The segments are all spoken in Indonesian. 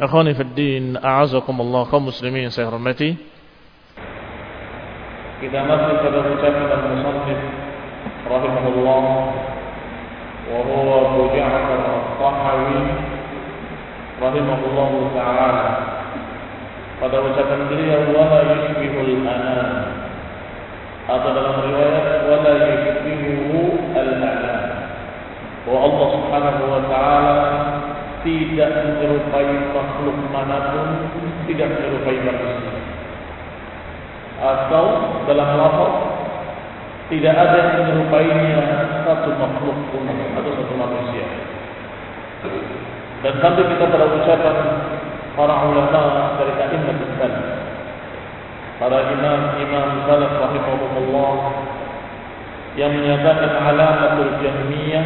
Ikhwani fi din, a'azakumullah kaum muslimin saya hormati. Kita masih pada ucapan al-musannif rahimahullah wa huwa Abu Ja'far al-Tahawi rahimahullah ta'ala. Pada ucapan beliau wala yushbihul anam atau dalam riwayat wala yushbihu al-anam. Bahwa Allah Subhanahu wa taala tidak menyerupai makhluk manapun, tidak menyerupai manusia. Atau dalam lafaz tidak ada yang menyerupainya satu makhluk pun atau satu manusia. Dan sampai kita pada ucapan para ulama dari a'immat salaf. Para imam-imam salaf rahimahumullah yang menyatakan alamatul jahmiyah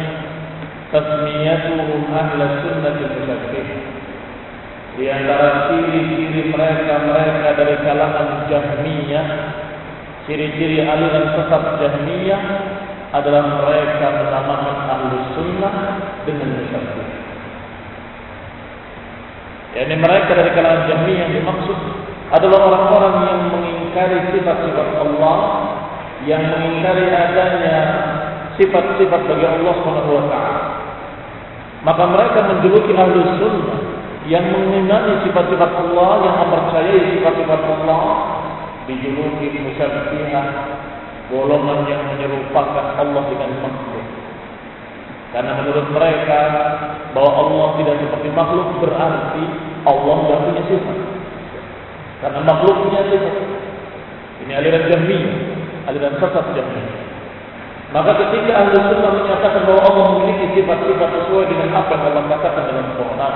tasmiyatuhum ahla sunnah al-musabbih di antara ciri-ciri mereka-mereka dari kalangan Jahmiyah ciri-ciri aliran sesat Jahmiyah adalah mereka menamakan ahlu sunnah dengan musabbih yakni mereka dari kalangan Jahmiyah yang dimaksud adalah orang-orang yang mengingkari sifat-sifat Allah yang mengingkari adanya sifat-sifat bagi Allah Subhanahu wa taala maka mereka menjuluki ahlu sunnah yang mengimani sifat-sifat Allah yang mempercayai sifat-sifat Allah. Dijuluki musyabbihah golongan yang menyerupakan Allah dengan makhluk. Karena menurut mereka bahwa Allah tidak seperti makhluk berarti Allah tidak punya sifat. Karena makhluk punya sifat ini aliran jahmiyah aliran sesat jahmiyah maka ketika ahli sunnah menyatakan bahwa Allah memiliki sifat-sifat sesuai dengan apa yang Allah katakan dalam Quran,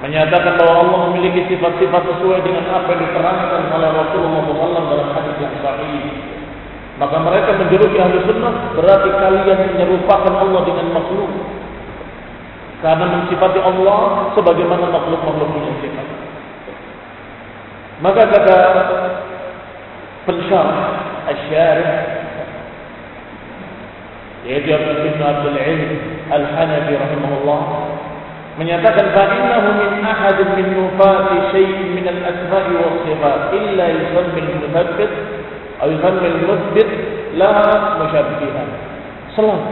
menyatakan bahwa Allah memiliki sifat-sifat sesuai dengan apa yang diterangkan oleh Rasulullah SAW dalam hadis yang sahih, maka mereka menjuluki ahli sunnah berarti kalian menyerupakan Allah dengan makhluk. Karena mensifati Allah sebagaimana makhluk-makhluk punya sifat. Maka kata pensyarah Asy-Syarih yaitu Abu bin Abdul Ilm Al-Hanafi rahimahullah menyatakan fa'innahu min ahad min nufati syai'in min al-asma'i wa sifat illa yusammi al-muthabbit atau yusammi al-muthbit la musyabbihan selalu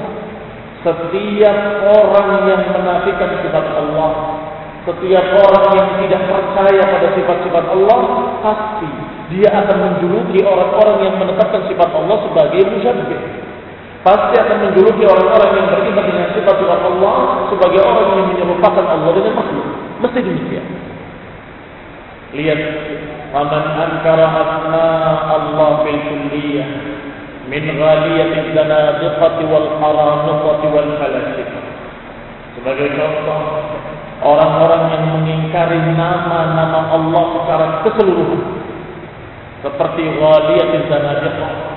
setiap orang yang menafikan sifat Allah setiap orang yang tidak percaya pada sifat-sifat Allah pasti dia akan menjuluki orang-orang yang menetapkan sifat Allah sebagai musyabbih pasti akan menjuluki orang-orang yang beriman dengan sifat-sifat Allah sebagai orang yang menyerupakan Allah dengan makhluk. Mesti demikian. Lihat, "Faman ankara asma Allah bil kulliyah min ghaliyatin zanadiqati wal haramati wal falasifah." Sebagai contoh, orang-orang yang mengingkari nama-nama Allah secara keseluruhan. Seperti Ghaliyatil Zanadiqah.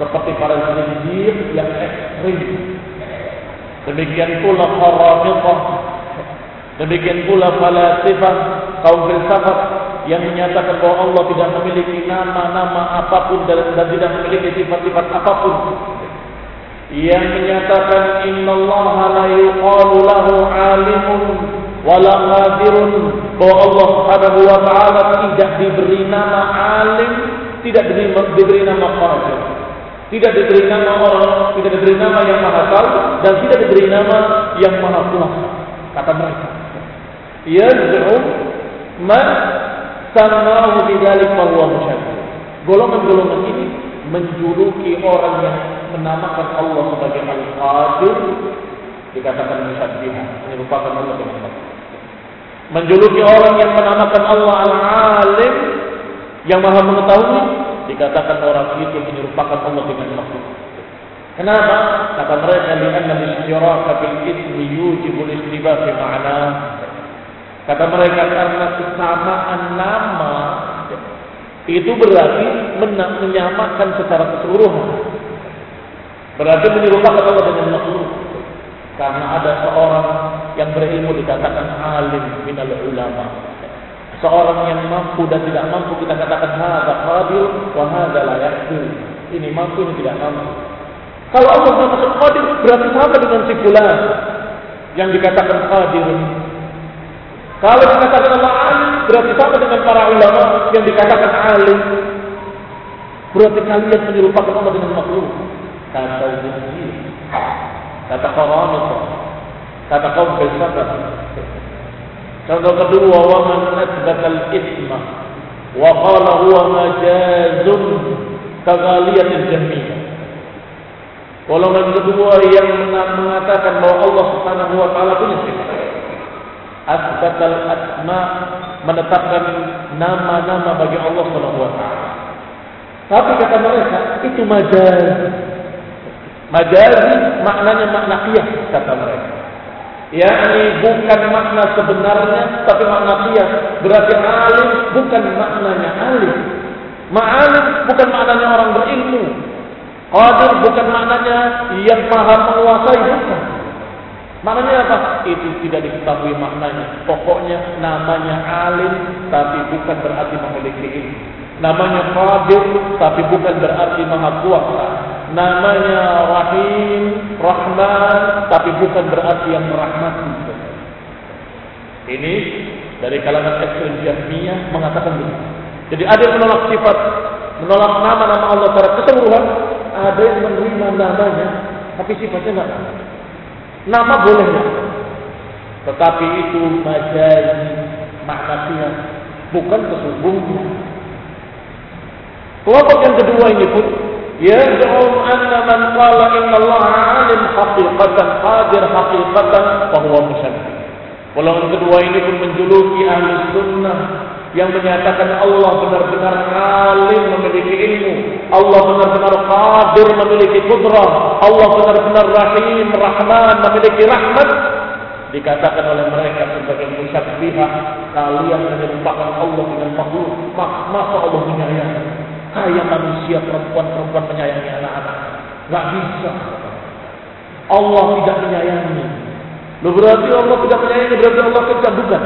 Seperti para zindir yang ekstrim. Demikian pula Kharamiqah. Demikian pula falasifah, kaum filsafat yang menyatakan bahwa Allah tidak memiliki nama-nama apapun dan tidak memiliki sifat-sifat apapun yang menyatakan innallaha la yuqalu lahu alimun wala qadirun bahwa Allah Subhanahu wa taala tidak diberi nama alim, tidak diberi, diberi nama qadir. Tidak diberi nama orang, tidak diberi nama yang maha tahu dan tidak diberi nama yang maha kuasa. Kata mereka. Yaz'um man samahu bidzalik huwa musyabbih. Golongan-golongan ini menjuluki orang yang menamakan Allah sebagai Al-Qadir dikatakan musyabbihah, menyerupakan Allah dengan. Menjuluki orang yang menamakan Allah Al-Alim yang Maha mengetahui dikatakan orang itu menyerupakan Allah dengan makhluk. Kenapa? Kata mereka lianna al-istiraka bil ismi yujibul istibah fi ma'na. Kata mereka karena kesamaan nama itu berarti menyamakan secara keseluruhan. Berarti menyerupakan Allah dengan makhluk. Karena ada seorang yang berilmu dikatakan alim minal ulama. Seorang yang mampu dan tidak mampu kita katakan hadza qadir wa hadza la yaqdir. Ini mampu ini tidak mampu. Kalau Allah masuk qadir berarti sama dengan si fulan yang dikatakan qadir. Kalau dikatakan Allah alim berarti sama dengan para ulama yang dikatakan alim. Berarti kalian menyerupakan Allah dengan makhluk kata zinjir, kata qaramita, kata kaum filsafat. Contoh kedua, wa man asbata al-ithma wa qala huwa majazun kaghaliyatil jahmiyah. Golongan kedua yang mengatakan bahwa Allah Subhanahu wa taala punya sifat. Asbatal asma menetapkan nama-nama bagi Allah Subhanahu wa taala. Tapi kata mereka itu majaz. Majazi maknanya makna qiyas kata mereka. Yakni bukan makna sebenarnya tapi makna qiyas. Berarti alim bukan maknanya alim. Ma'alim bukan maknanya orang berilmu. Qadir bukan maknanya yang maha menguasai bukan. Maknanya apa? Itu tidak diketahui maknanya. Pokoknya namanya alim tapi bukan berarti memiliki ilmu. Namanya qadir tapi bukan berarti maha kuasa namanya Rahim, Rahman, tapi bukan berarti yang merahmati. Ini dari kalangan ekstrem Jahmiyah mengatakan begitu. Jadi ada yang menolak sifat, menolak nama-nama Allah secara keseluruhan, ada yang menerima namanya, tapi sifatnya tidak. Nama boleh, tetapi itu majazi, makna bukan sesungguhnya. Kelompok yang kedua ini pun يزعم أن من قال إن الله عالم حقيقة قادر حقيقة فهو مشبه Golongan kedua ini pun menjuluki ahli sunnah yang menyatakan Allah benar-benar alim memiliki ilmu, Allah benar-benar qadir memiliki kudrah, Allah benar-benar rahim, rahman memiliki rahmat. Dikatakan oleh mereka sebagai musyabbihah, kalian menyerupakan Allah dengan makhluk, masa Allah menyayangi. Kayak manusia perempuan-perempuan menyayangi anak-anak. Gak bisa. Allah tidak menyayangi. Lu berarti Allah tidak menyayangi, berarti Allah kejam bukan.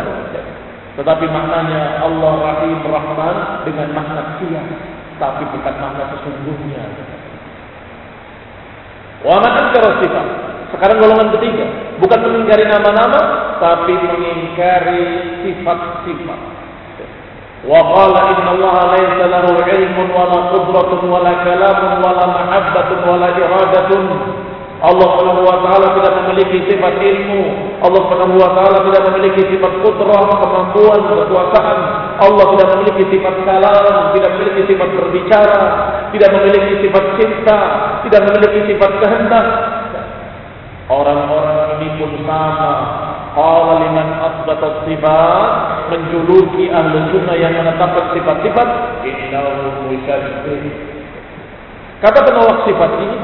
Tetapi maknanya Allah Rahim Rahman dengan makna siap. Tapi bukan makna sesungguhnya. Wa man sifat. Sekarang golongan ketiga, bukan mengingkari nama-nama, tapi mengingkari sifat-sifat. وقال إن الله ليس له علم ولا قدرة ولا كلام ولا محبة ولا إرادة Allah Subhanahu wa taala tidak memiliki sifat ilmu. Allah Subhanahu wa taala tidak memiliki sifat kudrah, kemampuan, kekuasaan. Allah tidak memiliki sifat kalam, tidak memiliki sifat berbicara, tidak memiliki sifat cinta, tidak memiliki sifat kehendak. Orang-orang ini pun sama Qala liman asbata sifat menjuluki ahli sunnah yang menetapkan sifat-sifat innahu musyabbih. Kata penolak sifat ini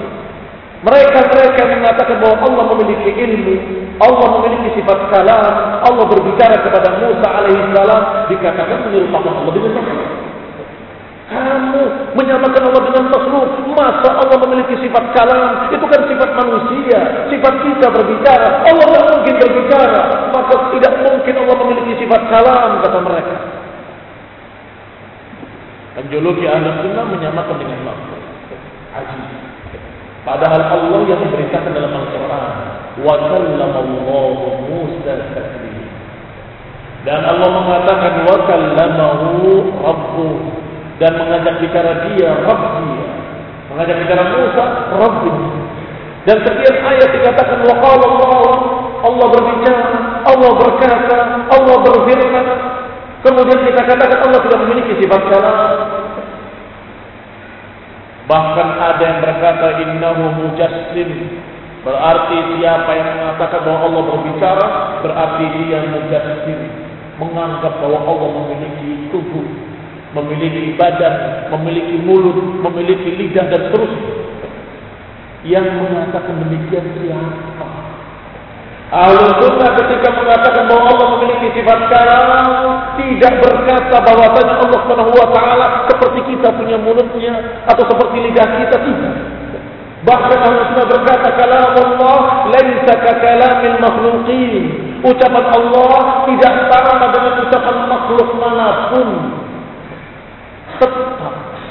mereka-mereka mengatakan bahwa Allah memiliki ilmu Allah memiliki sifat kalam, Allah berbicara kepada Musa alaihissalam dikatakan menyerupakan Allah dengan. Kamu menyamakan Allah dengan makhluk. Masa Allah memiliki sifat kalam? Itu kan sifat manusia. Sifat kita berbicara. Allah tidak mungkin berbicara. Maka tidak mungkin Allah memiliki sifat kalam, kata mereka. Menjuluki ahli sunnah menyamakan dengan makhluk. Ajib. Padahal Allah yang memberitakan dalam Al-Quran. Wa kallamallahu Musa. Dan Allah mengatakan wa kallamahu rabbuh dan mengajak bicara dia Rabbi. Mengajak bicara Musa Rabbi. Dan sekian ayat dikatakan wa qala Allah Allah berbicara, Allah berkata, Allah berfirman. Kemudian kita katakan Allah tidak memiliki sifat kalam. Bahkan ada yang berkata innahu mujassim. Berarti siapa yang mengatakan bahwa Allah berbicara, berarti dia mujassim. Menganggap bahwa Allah memiliki tubuh, memiliki badan, memiliki mulut, memiliki lidah dan seterusnya. Yang mengatakan demikian siapa? Ahlu sunnah ketika mengatakan bahwa Allah memiliki sifat kalam tidak berkata bahwasanya Allah Subhanahu wa taala seperti kita punya mulutnya atau seperti lidah kita tidak. Bahkan ahlu sunnah berkata kalam Allah ka kalamil makhluqin. Ucapan Allah tidak sama dengan ucapan makhluk manapun.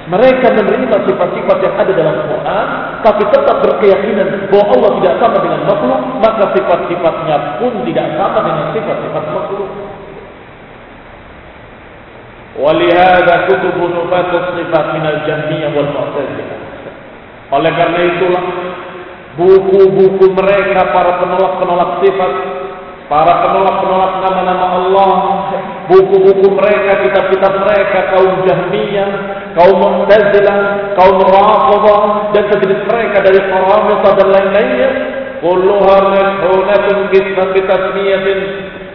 Mereka menerima sifat-sifat yang ada dalam Quran, tapi tetap berkeyakinan bahwa Allah tidak sama dengan makhluk, maka sifat-sifatnya pun tidak sama dengan sifat-sifat makhluk. Walihada kutubu nufatus sifat minal jahmiyah wal mu'tazilah. Oleh karena itulah buku-buku mereka para penolak-penolak sifat Para penolak-penolak nama-nama Allah, buku-buku mereka, kitab-kitab mereka, kaum Jahmiyah, kaum Mu'tazilah, kaum Rafidhah dan sejenis mereka dari Qaramita dan lain-lainnya, kulluha madhunatun bitasmiyatin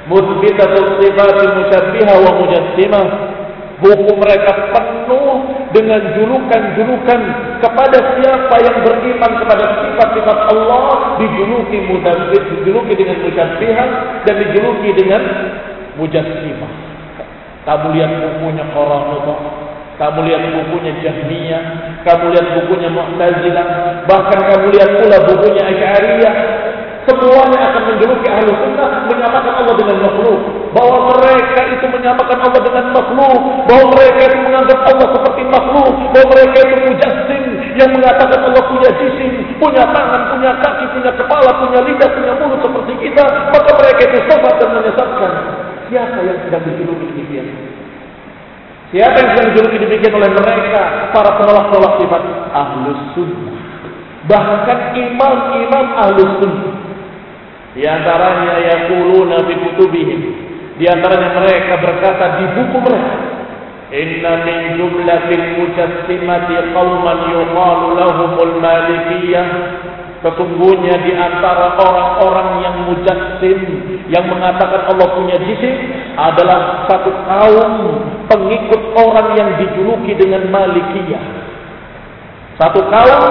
muthbitatus sifatil musyabbihah wa mujassimah. Buku mereka penuh dengan julukan-julukan kepada siapa yang beriman kepada sifat-sifat Allah dijuluki mudabbir, dijuluki dengan musyabbihah dan dijuluki dengan mujassimah. Kamu lihat bukunya Qaramita, kamu lihat bukunya Jahmiyah, kamu lihat bukunya Mu'tazilah, bahkan kamu lihat pula bukunya Asy'ariyah, Semuanya akan menjuluki ahli sunnah menyamakan Allah dengan makhluk. Bahwa mereka itu menyamakan Allah dengan makhluk. Bahwa mereka itu menganggap Allah seperti makhluk. Bahwa mereka itu mujassim yang mengatakan Allah punya jisim, punya tangan, punya kaki, punya kepala, punya lidah, punya mulut seperti kita. Maka mereka itu sesat dan menyesatkan. Siapa yang sedang dijuluki demikian? Siapa yang sedang dijuluki demikian oleh mereka? Para penolak-penolak sifat ahlus sunnah. Bahkan imam-imam ahlus sunnah di antaranya yaquluna fi kutubihim. Di antaranya mereka berkata di buku mereka. Inna min jumlatil mujassimati qauman yuqalu lahumul malikiyah. Sesungguhnya di antara orang-orang yang mujassim yang mengatakan Allah punya jisim adalah satu kaum pengikut orang yang dijuluki dengan Malikiyah. Satu kaum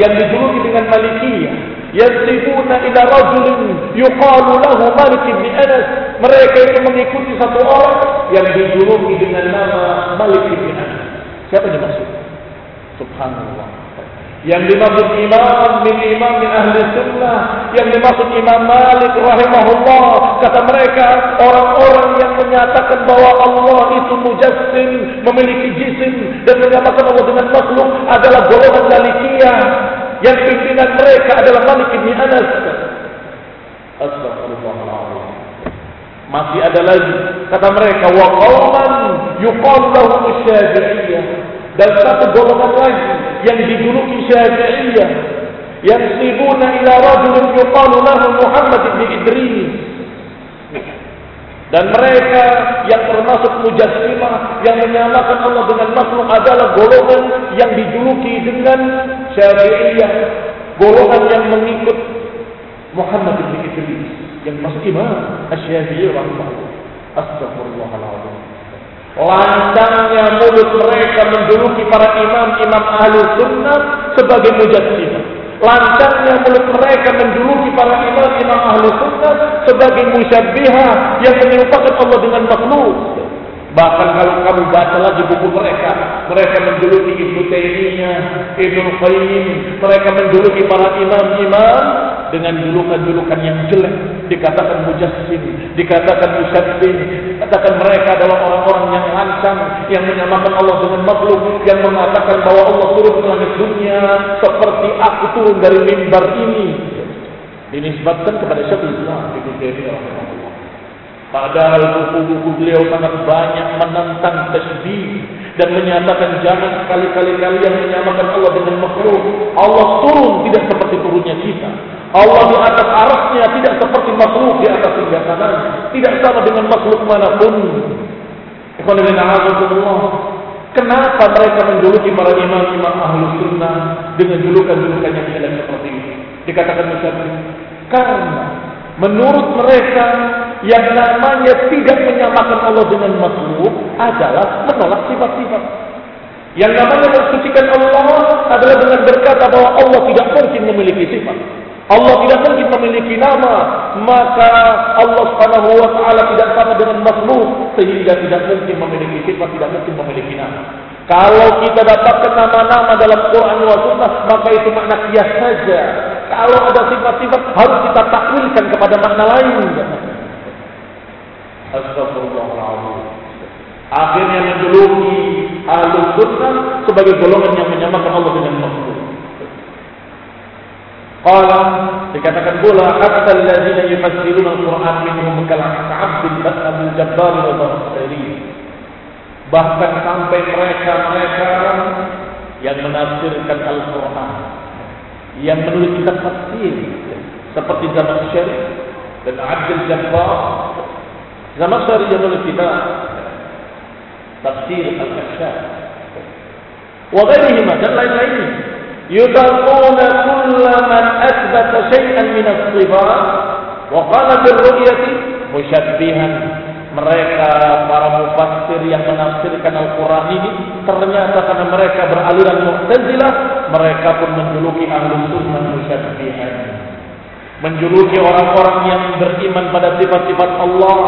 yang dijuluki dengan Malikiyah yansibuna ila rajulin yuqalu lahu Malik bin Anas. Mereka itu mengikuti satu orang yang dijuluki dengan nama Malik bin Anas. Siapa yang? Subhanallah. Yang dimaksud imam min imam min ahli sunnah. Yang dimaksud imam Malik rahimahullah. Kata mereka orang-orang yang menyatakan bahwa Allah itu mujassim. Memiliki jisim. Dan menyatakan Allah dengan makhluk adalah golongan malikiyah yang pimpinan mereka adalah Malik bin Anas. Astagfirullahaladzim. Masih ada lagi kata mereka wa qauman yuqalu lahum syafi'iyah dan satu golongan lagi yang dijuluki syafi'iyah yang sibuna ila rajulin yuqalu lahu Muhammad bin Idris dan mereka yang termasuk mujassimah yang menyamakan Allah dengan makhluk adalah golongan yang dijuluki dengan Syafi'iyah, golongan yang mengikut Muhammad bin Idris yang masuk imam Asy-Syafi'i rahimahullah. Lancangnya mulut mereka menjuluki para imam-imam ahli sunnah sebagai mujassimah. Lancarnya mulut mereka menjuluki para imam-imam ahli sunnah sebagai musyabbiha yang menyerupakan Allah dengan makhluk. Bahkan kalau kamu baca lagi buku mereka, mereka menjuluki Ibnu Taimiyah, Ibnu Qayyim, mereka menjuluki para imam-imam dengan julukan-julukan yang jelek, dikatakan mujassim, dikatakan musyabbih, katakan mereka adalah orang-orang yang lancang, yang menyamakan Allah dengan makhluk, yang mengatakan bahwa Allah turun ke langit dunia seperti aku turun dari mimbar ini. Dinisbatkan kepada Syekhul Islam Ibnu Taimiyah Padahal buku-buku beliau sangat banyak menentang tasbih dan menyatakan jangan sekali-kali kalian menyamakan Allah dengan makhluk. Allah turun tidak seperti turunnya kita. Allah di atas arasnya tidak seperti makhluk di atas singgasananya. Tidak sama dengan makhluk mana pun. Kenapa mereka menjuluki para imam-imam ahlu sunnah dengan julukan-julukan yang jelek seperti ini? Dikatakan misalnya, karena menurut mereka yang namanya tidak menyamakan Allah dengan makhluk adalah menolak sifat-sifat. Yang namanya mensucikan Allah adalah dengan berkata bahwa Allah tidak mungkin memiliki sifat. Allah tidak mungkin memiliki nama, maka Allah Subhanahu wa taala tidak sama dengan makhluk sehingga tidak mungkin memiliki sifat, tidak mungkin memiliki nama. Kalau kita dapatkan nama-nama dalam Quran wa sunnah, maka itu makna kias saja. Kalau ada sifat-sifat harus kita takwilkan kepada makna lain. Astagfirullahaladzim. Akhirnya menjuluki ahlu sunnah sebagai golongan yang menyamakan Allah dengan makhluk. Qala dikatakan pula hatta alladziina yufassiruna al-Qur'an minhum kal-'abd bin Jabbar wa Basri. Bahkan sampai mereka-mereka yang menafsirkan Al-Qur'an, yang menulis kitab tafsir seperti Zamakhsyari dan Abdul Jabbar Zamakhsyari yang menulis kitab tafsir Al-Kashaf wa ghairihima dan lain-lainnya man athbata syai'an min as-sifat wa qala bil ru'yati musyabbihan mereka para mufassir yang menafsirkan Al-Quran ini ternyata karena mereka beraliran Mu'tazilah mereka pun menjuluki ahli sunnah musyabbihan. Menjuluki orang-orang yang beriman pada sifat-sifat Allah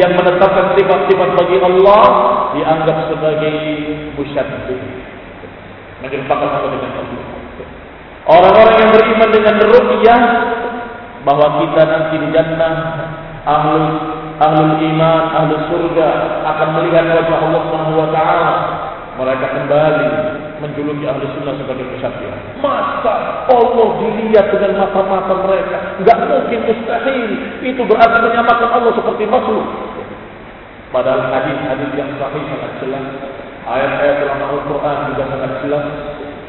yang menetapkan sifat-sifat bagi Allah dianggap sebagai musyabbih menyerupakan Allah dengan Allah orang-orang yang beriman dengan ru'yah bahwa kita nanti di jannah ahlul ahlul iman ahlul surga akan melihat wajah Allah Subhanahu wa taala mereka kembali menjuluki ahli sunnah sebagai musyafiah. Masa Allah dilihat dengan mata-mata mereka? Enggak mungkin mustahil. Itu berarti menyamakan Allah seperti makhluk. Padahal hadis-hadis yang sahih sangat jelas. Ayat-ayat dalam Al-Quran juga sangat jelas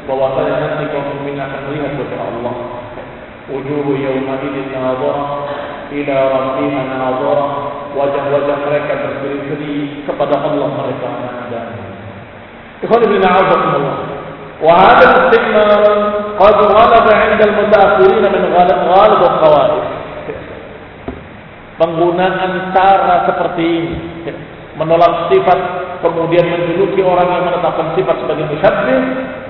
Bahwasanya nanti kaum mukmin akan melihat wajah Allah. Wujuhu yawma idin nadhara ila rabbiha nadhara. Wajah-wajah mereka berseri-seri kepada Allah mereka memandang. إخواني بن عوضكم الله وهذا الاستعمال قد غلب عند المتأخرين من غالب الخوارج penggunaan cara seperti ini menolak sifat kemudian menjuluki orang yang menetapkan sifat sebagai musyabbih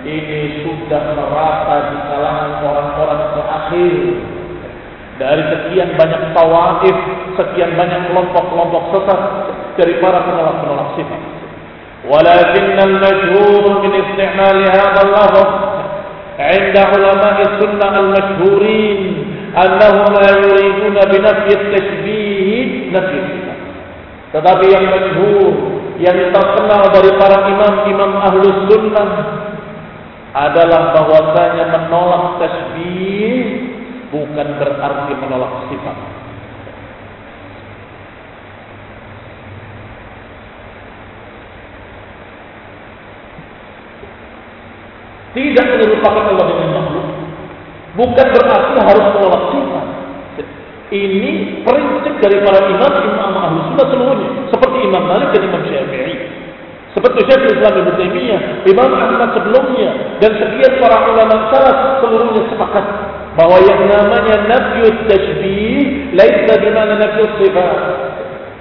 ini sudah merata di kalangan orang-orang terakhir. Dari sekian banyak tawaf, sekian banyak kelompok-kelompok sesat dari para penolak-penolak sifat. ولكن المشهور من استعمال هذا اللفظ عند علماء السنة المشهورين أنهم لا يريدون بنفي التشبيه نفي tetapi yang masyhur yang terkenal dari para imam-imam ahlu sunnah adalah bahwasanya menolak tasbih bukan berarti menolak sifat Tidak menyerupakan Allah dengan makhluk. Bukan berarti harus menolak sifat. Ini prinsip dari para imam imam ahli sunnah seluruhnya. Seperti Imam Malik dan Imam Syafi'i. Seperti Syekh Islam Ibnu Taimiyah, Imam Ahmad sebelumnya dan sekian para ulama salaf seluruhnya sepakat bahwa yang namanya nafyu tashbih laisa bimana nafyu sifat.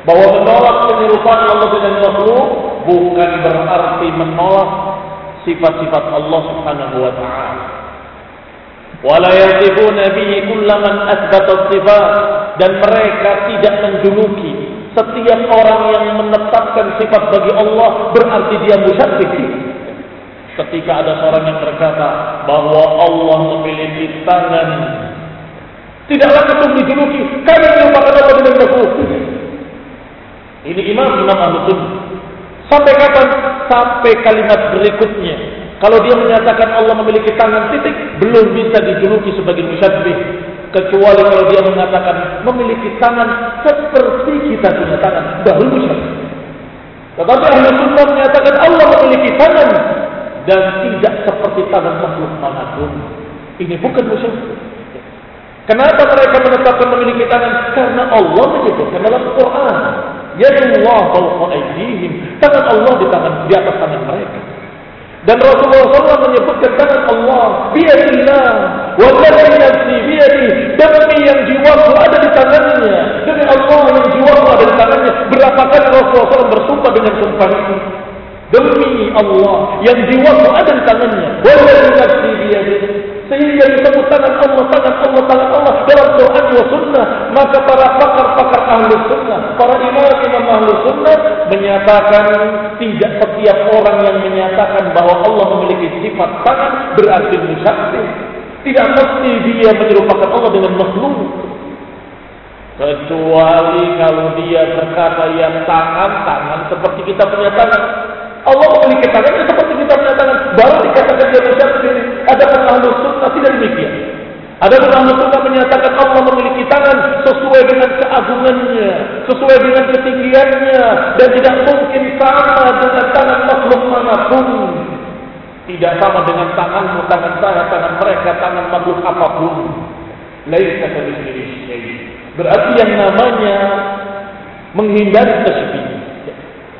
Bahwa menolak penyerupaan Allah dengan makhluk bukan berarti menolak sifat-sifat Allah Subhanahu wa taala. Wala yasifuna bihi kullaman asbata sifat dan mereka tidak menjuluki setiap orang yang menetapkan sifat bagi Allah berarti dia musyabbih. Ketika ada seorang yang berkata bahwa Allah memiliki tangan tidaklah ketemu dijuluki kami merupakan Allah dengan makhluk. Ini imam imam ahlu Sampai kapan? Sampai kalimat berikutnya. Kalau dia menyatakan Allah memiliki tangan titik, belum bisa dijuluki sebagai musyabbih. Kecuali kalau dia mengatakan memiliki tangan seperti kita punya tangan, baru musyabbih. Tetapi ahli sunnah menyatakan Allah memiliki tangan dan tidak seperti tangan makhluk manapun. Ini bukan musyabbih. Kenapa mereka menetapkan memiliki tangan? Karena Allah menyebutkan dalam Quran. Ya Allah. Tangan Allah di tangan di atas tangan mereka. Dan Rasulullah SAW menyebutkan tangan Allah, biadillah, walladhi nafsi biadi, demi yang jiwaku ada di tangannya, demi Allah yang jiwaku ada di tangannya. Berapa kali Rasulullah SAW bersumpah dengan sumpah itu? Demi Allah yang jiwaku ada di tangannya, walladhi nafsi biadi. Sehingga disebut tangan Allah, tangan Allah, tangan Allah dalam Quran wa Sunnah. Maka para pakar-pakar ahli sunnah, para imam-imam ahli sunnah menyatakan tidak setiap orang yang menyatakan bahwa Allah memiliki sifat tangan berarti musyabbih. Tidak mesti dia menyerupakan Allah dengan makhluk. Kecuali kalau dia berkata yang tangan, tangan seperti kita punya tangan. Allah memiliki tangan seperti kita punya tangan. Baru dikatakan dia musyabbih. Ada pun ahlu sunnah tidak demikian. Ada pun ahlu sunnah menyatakan Allah memiliki tangan sesuai dengan keagungannya, sesuai dengan ketinggiannya, dan tidak mungkin sama dengan tangan makhluk manapun. Tidak sama dengan tanganmu, tangan saya, tangan mereka, tangan makhluk apapun. Laisa kamitslihi Berarti yang namanya menghindari tasbih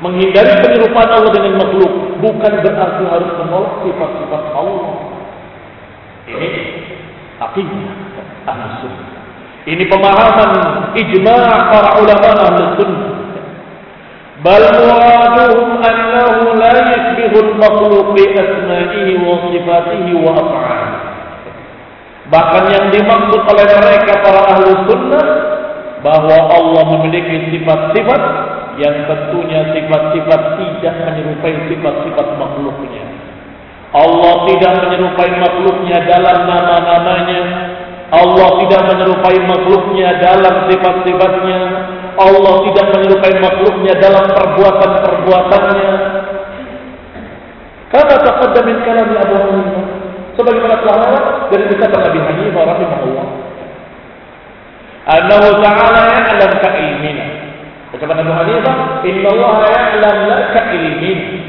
Menghindari penyerupaan Allah dengan makhluk bukan berarti harus menolak sifat-sifat Allah. Ini akidah ahli. Ini pemahaman ijma' para ulama ahli. Bal muraduhum annahu la yashbihu al-makhluq bi asma'ihi wa sifatihi wa af'alihi. Bahkan yang dimaksud oleh mereka para ahli sunnah bahwa Allah memiliki sifat-sifat yang tentunya sifat-sifat tidak menyerupai sifat-sifat makhluknya. Allah tidak menyerupai makhluknya dalam nama-namanya. Allah tidak menyerupai makhluknya dalam sifat-sifatnya. Allah tidak menyerupai makhluknya dalam perbuatan-perbuatannya. Karena taqaddam min kalam Abu Hanifah sebagaimana telah lewat dari ucapan Nabi Hanifah rahimahullah. Annahu ta'ala ya'lam ka'ilmina Kata Abu Hanifah, "Inna Allah ya'lam la wa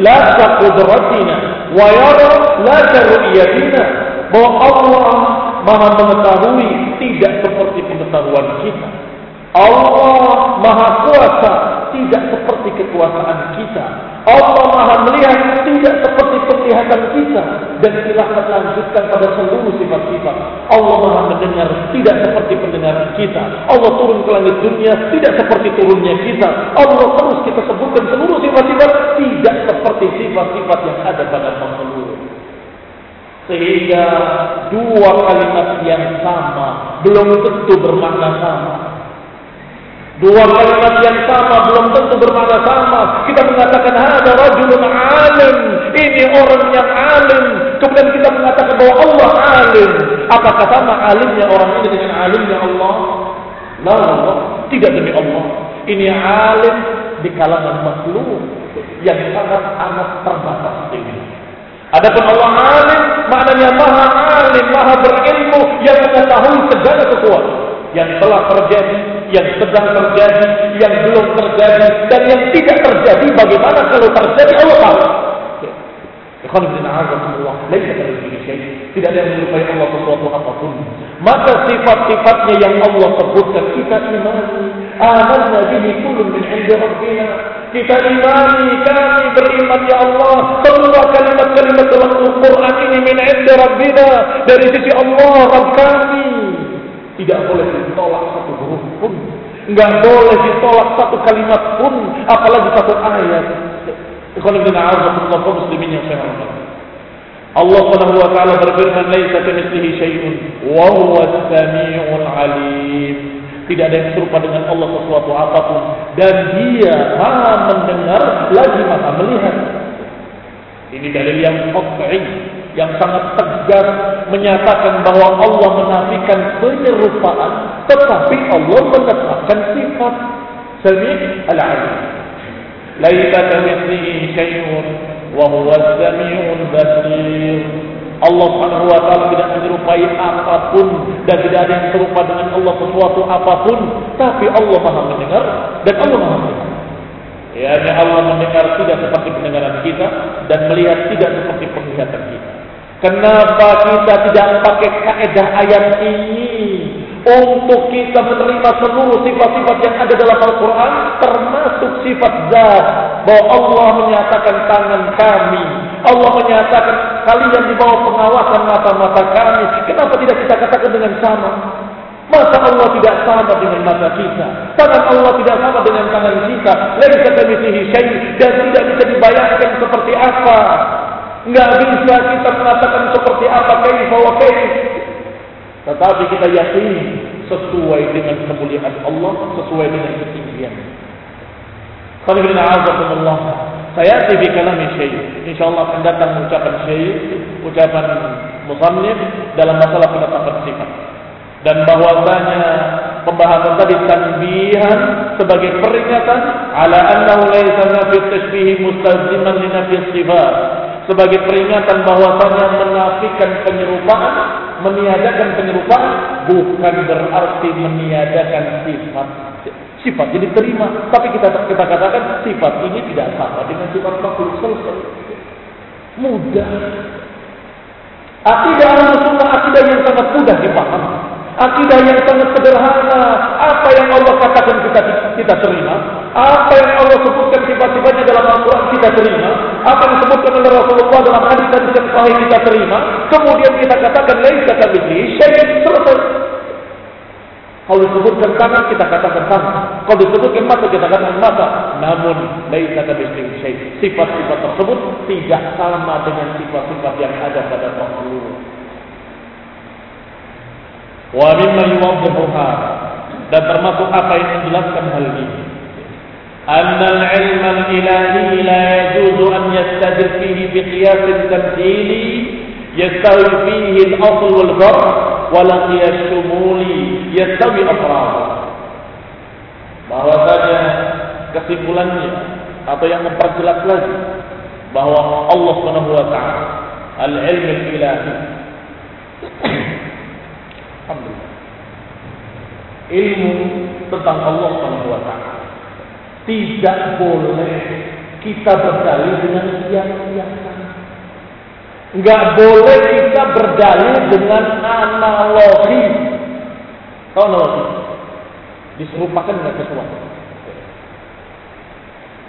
la qudratina wa yara la ru'yatina." Bahwa Allah Maha mengetahui tidak seperti pengetahuan kita. Allah Maha Kuasa tidak seperti kekuasaan kita. Allah Maha melihat tidak seperti penglihatan kita dan silahkan lanjutkan pada seluruh sifat-sifat. Allah Maha mendengar tidak seperti pendengaran kita. Allah turun ke langit dunia tidak seperti turunnya kita. Allah terus kita sebutkan seluruh sifat-sifat tidak seperti sifat-sifat yang ada pada makhluk. Sehingga dua kalimat yang sama belum tentu bermakna sama. Dua kalimat yang sama belum tentu bermakna sama. Kita mengatakan ada rajulun alim. Ini orang yang alim. Kemudian kita mengatakan bahwa Allah alim. Apakah sama alimnya orang ini dengan alimnya Allah? La Allah. Tidak demi Allah. Ini alim di kalangan makhluk yang sangat amat terbatas ini. Adapun Allah alim maknanya maha alim, maha berilmu yang mengetahui segala sesuatu yang telah terjadi, yang sedang terjadi, yang belum terjadi, dan yang tidak terjadi. Bagaimana kalau terjadi Allah tahu. Ikhwan bin laisa Tidak ada yang menyerupai Allah sesuatu apa pun. Maka sifat-sifatnya yang Allah sebutkan kita imani. Amanna bihi kulun min 'indi rabbina. Kita imani, kami beriman ya Allah. Semua kalimat-kalimat dalam Al-Quran ini min 'indi rabbina. Dari sisi Allah, Rabb kami. Tidak boleh ditolak satu huruf pun. Enggak boleh ditolak satu kalimat pun. Apalagi satu ayat. Muslimin yang saya. Allah Subhanahu wa taala berfirman, "Laisa kamitslihi syai'un wa huwas samiul alim." Tidak ada yang serupa dengan Allah sesuatu apa pun dan Dia Maha mendengar lagi Maha melihat. Ini dalil yang qat'i yang sangat tegas menyatakan bahwa Allah menafikan penyerupaan tetapi Allah menetapkan sifat Sami' al-Alim. Laisa kamitslihi syai'un wa huwa as-sami'ul basir. Allah Subhanahu wa taala tidak menyerupai apapun dan tidak ada yang serupa dengan Allah sesuatu apapun, tapi Allah Maha mendengar dan Allah Maha melihat. Ya, Allah mendengar tidak seperti pendengaran kita dan melihat tidak seperti penglihatan kita. Kenapa kita tidak pakai kaidah ayat ini? Untuk kita menerima seluruh sifat-sifat yang ada dalam Al-Quran termasuk sifat zat. Bahwa Allah menyatakan tangan kami. Allah menyatakan kalian di bawah pengawasan mata-mata kami. Kenapa tidak kita katakan dengan sama? Masa Allah tidak sama dengan mata kita? Tangan Allah tidak sama dengan tangan kita? Kamitslihi syai dan tidak bisa dibayangkan seperti apa enggak bisa kita mengatakan seperti apa kaifa wa kaif tetapi kita yakin sesuai dengan kemuliaan Allah, sesuai dengan ketinggian. Allah. Saya di kalam syekh. Insyaallah akan datang ucapan syekh, ucapan musannif dalam masalah penetapan sifat. Dan bahwasanya pembahasan tadi tanbihan sebagai peringatan ala annahu laisa nafi tashbih mustaziman li sifat sebagai peringatan bahwasanya menafikan penyerupaan, meniadakan penyerupaan bukan berarti meniadakan sifat. Sifat jadi terima, tapi kita kita katakan sifat ini tidak sama dengan sifat makhluk selesai. Mudah. Akidah al-sunnah akidah yang sangat mudah dipahami. Akidah yang sangat sederhana. Apa yang Allah katakan kita kita terima. Apa yang Allah sebutkan sifat-sifatnya dalam Al-Quran kita terima. Apa yang disebutkan oleh Rasulullah dalam hadis hadis yang sahih kita terima. Kemudian kita katakan laisa kabili syai' selesai. Kalau disebutkan tangan kita katakan tangan. Kalau disebutkan mata kita katakan mata. Namun laisa kabili syai'. Sifat-sifat tersebut tidak sama dengan sifat-sifat yang ada pada makhluk. Wa mimma yuwaddihu dan termasuk apa yang menjelaskan hal ini. Yajuzu an yastajir fihi bi qiyas tamthili yastawi fihi al-asl wal farq wa la qiyas shumuli yastawi afrad. Bahwasanya kesimpulannya atau yang memperjelas lagi bahwa Allah Subhanahu wa taala al-ilm al-ilahi Alhamdulillah. Ilmu tentang Allah Subhanahu wa taala tidak boleh kita berdalil dengan kiasan. Enggak boleh kita berdalil dengan analogi. Tahu analogi? Diserupakan dengan sesuatu.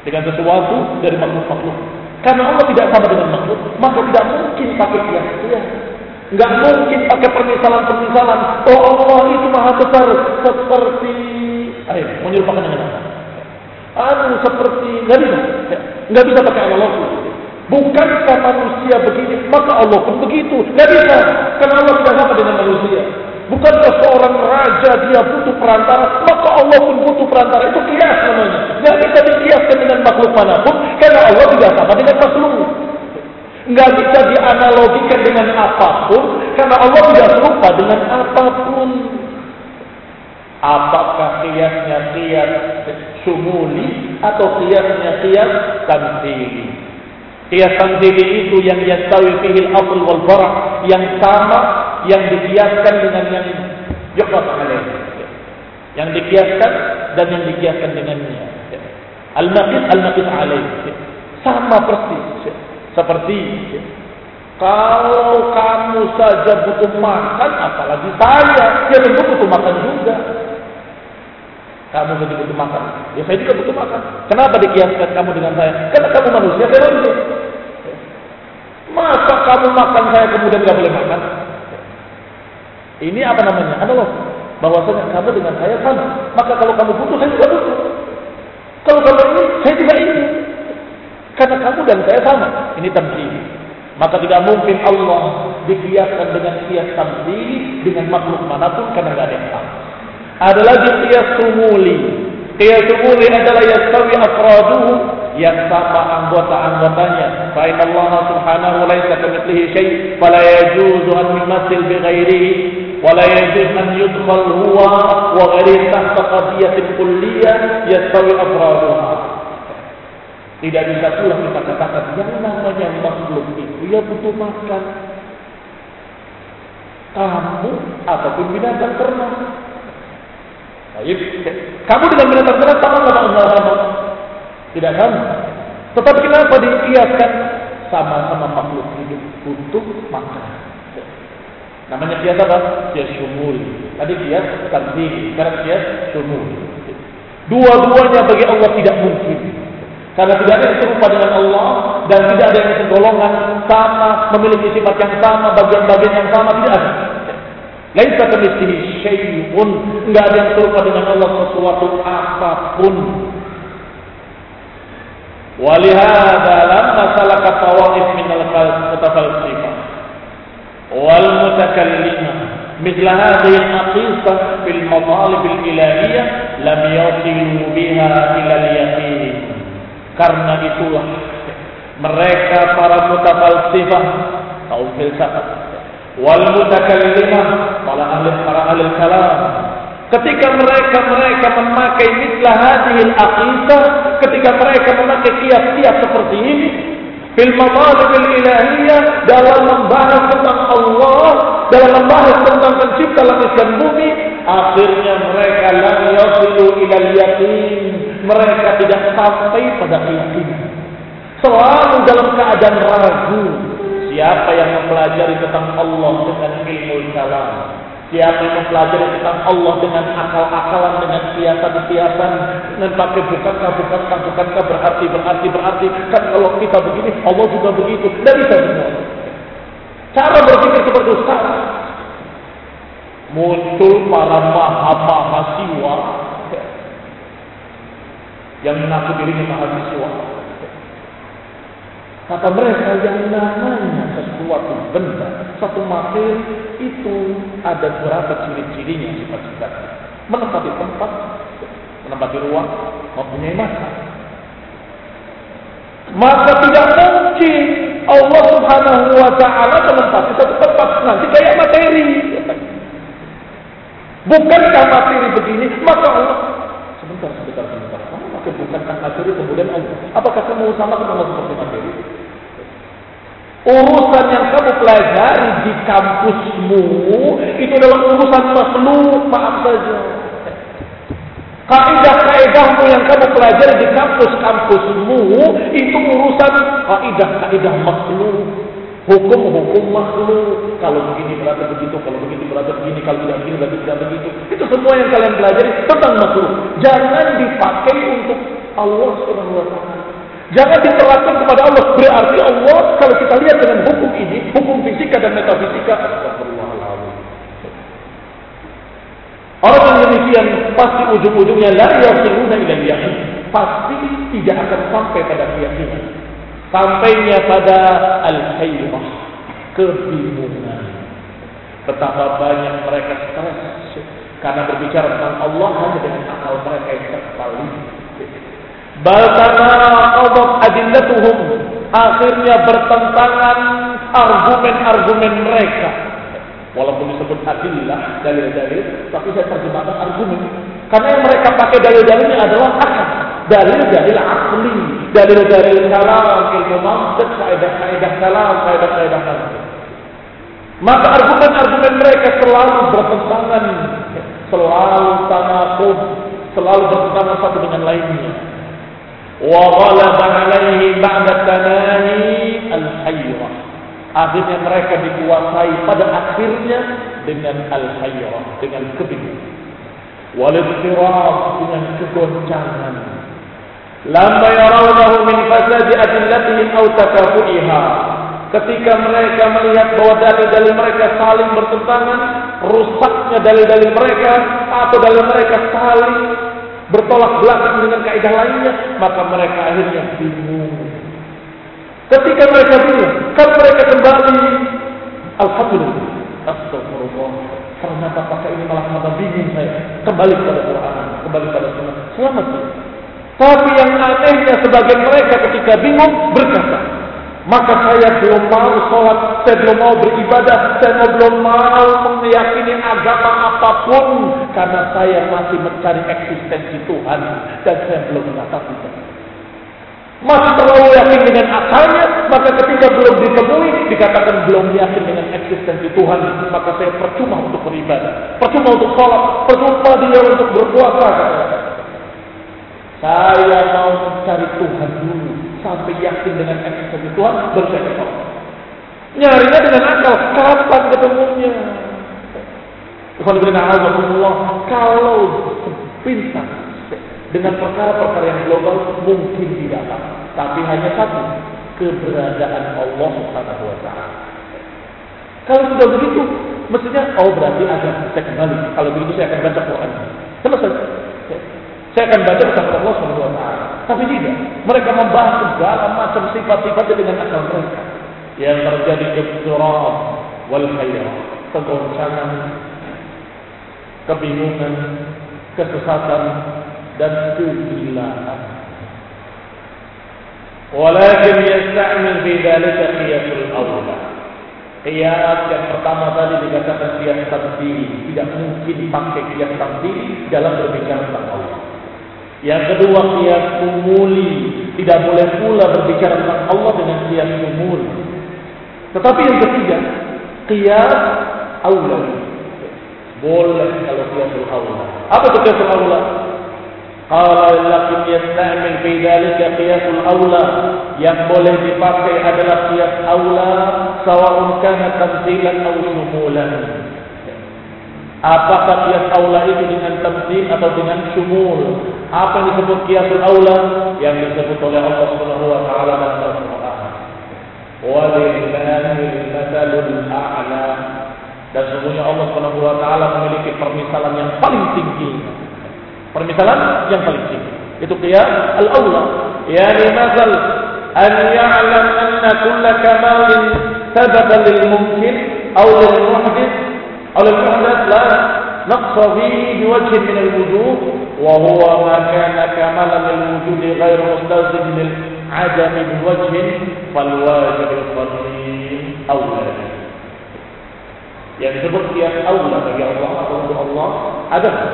Dengan sesuatu dari makhluk-makhluk. Karena Allah tidak sama dengan makhluk, maka tidak mungkin pakai kias-kias. Enggak mungkin pakai permisalan-permisalan. Oh Allah itu maha besar seperti ayo menyerupakan dengan apa? Anu seperti enggak bisa. Enggak bisa pakai analogi. Bukankah manusia begini, maka Allah pun begitu. Enggak bisa. Karena Allah tidak sama dengan manusia. Bukankah seorang raja dia butuh perantara, maka Allah pun butuh perantara. Itu kias namanya. Enggak bisa dikiaskan dengan makhluk mana pun, karena Allah tidak sama dengan makhluk. Nggak bisa dianalogikan dengan apa pun karena Allah tidak serupa dengan apa pun. Apakah kiasnya kias sumuli atau kiasnya kias tamthili? Kias tamthili itu yang yastawi fihi al-asl wal bara' yang sama yang dikiaskan dengan yang yuqas alaih. Yang dikiaskan dan yang dikiaskan dengannya. Al-naqis al-naqis alaih. Sama persis. Seperti kalau kamu saja butuh makan, apalagi saya, ya tentu butuh makan juga. Kamu butuh makan, ya saya juga butuh makan. Kenapa dikiaskan kamu dengan saya? Karena kamu manusia, saya manusia. Masa kamu makan saya kemudian nggak boleh makan? Ini apa namanya? Adalah bahwasanya kamu dengan saya sama. Maka kalau kamu butuh, saya juga butuh. Kalau kamu ini, saya juga ini. Karena kamu dan saya sama. Ini tamthil. Maka tidak mungkin Allah dikiaskan dengan kias tamthili dengan makhluk mana pun karena tidak ada yang sama. Ada lagi kias sumuli. Kias sumuli adalah yastawi afraduhu yang sama anggota-anggotanya. Fa inna Allah subhanahu laisa kamitslihi syai' fala yajuzu an yumassil bi ghairihi ولا يجوز أن يدخل هو وغيره تحت قضية كلية يستوي أفرادها tidak bisa pula kita katakan yang namanya makhluk itu ya butuh makan. Kamu ataupun binatang ternak. Baik, kamu dengan binatang ternak sama nggak sama? Tidak sama. Tetapi kenapa dikiaskan sama-sama makhluk hidup butuh makan? Namanya kias apa? Kias syumul. Tadi kias tanding, sekarang kias syumul. Dua-duanya bagi Allah tidak mungkin. Karena tidak ada yang serupa dengan Allah dan tidak ada yang segolongan sama, memiliki sifat yang sama, bagian-bagian yang sama, tidak ada. Laisa kamitslihi syai'un, enggak ada yang serupa dengan Allah sesuatu apapun. Walihada lamma salaka tawaif min al-mutafalsifah wal mutakallimah مثل هذه الحقيقة في المطالب الإلهية لم يصلوا بها إلى اليقين karena itulah mereka para mutafalsifah kaum filsafat wal mutakallimah para ahli para ahli kalam ketika mereka mereka memakai mitlah hadhil aqidah ketika mereka memakai kias-kias seperti ini fil matalibil ilahiyah dalam membahas tentang Allah dalam membahas tentang pencipta langit dan bumi akhirnya mereka lam yasilu ila yakin mereka tidak sampai pada keyakinan. Selalu dalam keadaan ragu. Siapa yang mempelajari tentang Allah dengan ilmu kalam? Siapa yang mempelajari tentang Allah dengan akal-akalan, dengan kiasan-kiasan, dengan pakai bukankah, bukankah, bukankah, berarti, berarti, berarti. Kan kalau kita begini, Allah juga begitu. Tidak bisa semua. Cara berpikir seperti sekarang. Muncul para mahasiswa yang mengaku dirinya mahasiswa. Kata mereka yang namanya sesuatu benda, satu materi itu ada beberapa ciri-cirinya sifat-sifatnya. Menempati tempat, menempati ruang, mempunyai masa. Maka tidak mungkin Allah Subhanahu wa taala menempati satu tempat nanti kayak materi. Bukankah materi begini? Maka Allah sebentar, sebentar, sebentar bukankah materi kemudian Allah? Apakah kamu sama sama seperti materi? Urusan yang kamu pelajari di kampusmu itu adalah urusan makhluk, maaf saja. Kaidah-kaidahmu yang kamu pelajari di kampus-kampusmu itu urusan kaidah-kaidah makhluk. Hukum-hukum makhluk. Kalau begini berarti begitu, kalau begitu berarti begini, kalau tidak begini berarti tidak begitu. Itu semua yang kalian pelajari tentang makhluk. Jangan dipakai untuk Allah Subhanahu wa taala. Jangan diterapkan kepada Allah. Berarti Allah kalau kita lihat dengan hukum ini, hukum fisika dan metafisika, Orang yang demikian pasti ujung-ujungnya la yasiluna ila yakin. Pasti tidak akan sampai pada keyakinan sampainya pada al-hayrah, kebingungan. Betapa banyak mereka stres karena berbicara tentang Allah hanya dengan akal mereka yang terkepali. Bal tanaqadat adillatuhum akhirnya bertentangan argumen-argumen mereka. Walaupun disebut adillah, dalil-dalil, tapi saya terjemahkan argumen. Karena yang mereka pakai dalil-dalilnya adalah akal dalil-dalil akli, dalil-dalil kalam, ilmu mantik, kaidah-kaidah kalam, kaidah-kaidah kalam. Maka argumen-argumen mereka selalu bertentangan, selalu tanakub, selalu bertentangan satu dengan lainnya. Wa ghalaba alaihi ba'da tanani al-hayrah. Akhirnya mereka dikuasai pada akhirnya dengan al-hayrah, dengan kebingungan. Wal dengan kegoncangan Lama yarawnahu min fasadi adillatihim aw takafu'iha. Ketika mereka melihat bahwa dalil-dalil mereka saling bertentangan, rusaknya dalil-dalil mereka atau dalil mereka saling bertolak belakang dengan kaidah lainnya, maka mereka akhirnya bingung. Ketika mereka bingung, kan mereka kembali. Alhamdulillah. Astagfirullah. Ternyata pakai ini malah tambah bingung saya. Kembali kepada Quran, kembali kepada Sunnah. Selamat. Tapi yang anehnya sebagian mereka ketika bingung berkata, maka saya belum mau sholat, saya belum mau beribadah, saya belum mau meyakini agama apa pun. Karena saya masih mencari eksistensi Tuhan dan saya belum mengetahui masih terlalu yakin dengan akalnya, maka ketika belum ditemui, dikatakan belum yakin dengan eksistensi Tuhan, maka saya percuma untuk beribadah, percuma untuk sholat, percuma dia untuk berpuasa. Saya mau mencari Tuhan dulu, sampai yakin dengan eksistensi Tuhan, baru. Nyarinya dengan akal, kapan ketemunya? Allah, kalau pintar dengan perkara-perkara yang global mungkin tidak apa. Tapi hanya satu, keberadaan Allah Subhanahu wa taala. Kalau sudah begitu, mestinya oh berarti ada saya kembali. Kalau begitu saya akan baca Quran. Selesai. Saya akan baca tentang Allah Subhanahu wa. Tapi tidak. Mereka membahas segala macam sifat-sifat dengan akal mereka. Yang terjadi ibtirab wal khayrat, kegoncangan, kebingungan, kesesatan, dan kegilaan. Walakin yasta'mil fi dhalika qiyasul awla. Qiyas yang pertama tadi dikatakan qiyas tamthili, tidak mungkin pakai qiyas tamthili dalam berbicara tentang Allah. Yang kedua kias kumuli. Tidak boleh pula berbicara tentang Allah dengan kias kumuli. Tetapi yang ketiga Kias aula. Boleh kalau kiasul awlan Apa itu kiasul Allah Kalau lakin yasta'min fi dhalika yang boleh dipakai adalah qiyas aula sawaunkan tamthilan aw apakah qiyas aula itu dengan tamthil atau dengan syumul? Apa yang disebut qiyasul aula? Yang disebut oleh Allah Subhanahu wa taala dalam Al-Qur'an. Walillahil matsalul a'la. Dan sesungguhnya Allah Subhanahu wa taala memiliki permisalan yang paling tinggi. Permisalan yang paling tinggi. Itu qiyas al-aula. Yani masal an ya'lam anna kulla kamalin sababa lil mumkin aw lil muhdith aw lil muhdath la نقص فيه بوجه من الوجوه وهو ما كان كمالا للوجود غير مستلزم للعدم بوجه فالواجب القديم أولى yang disebut kias aula bagi Allah atau untuk Allah adalah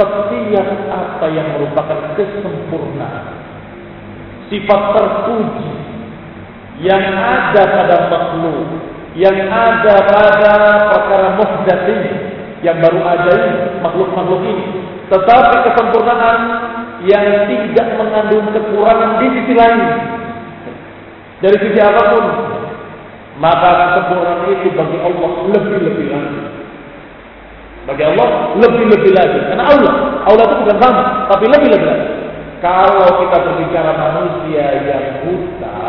setiap apa yang merupakan kesempurnaan sifat terpuji yang ada pada makhluk yang ada pada perkara muhdath ini yang baru ada ini makhluk-makhluk ini tetapi kesempurnaan yang tidak mengandung kekurangan di sisi lain dari sisi apa pun maka kesempurnaan itu bagi Allah lebih-lebih lagi bagi Allah lebih-lebih lagi. Karena Allah, Allah itu bukan sama, tapi lebih-lebih lagi. Kalau kita berbicara manusia yang buta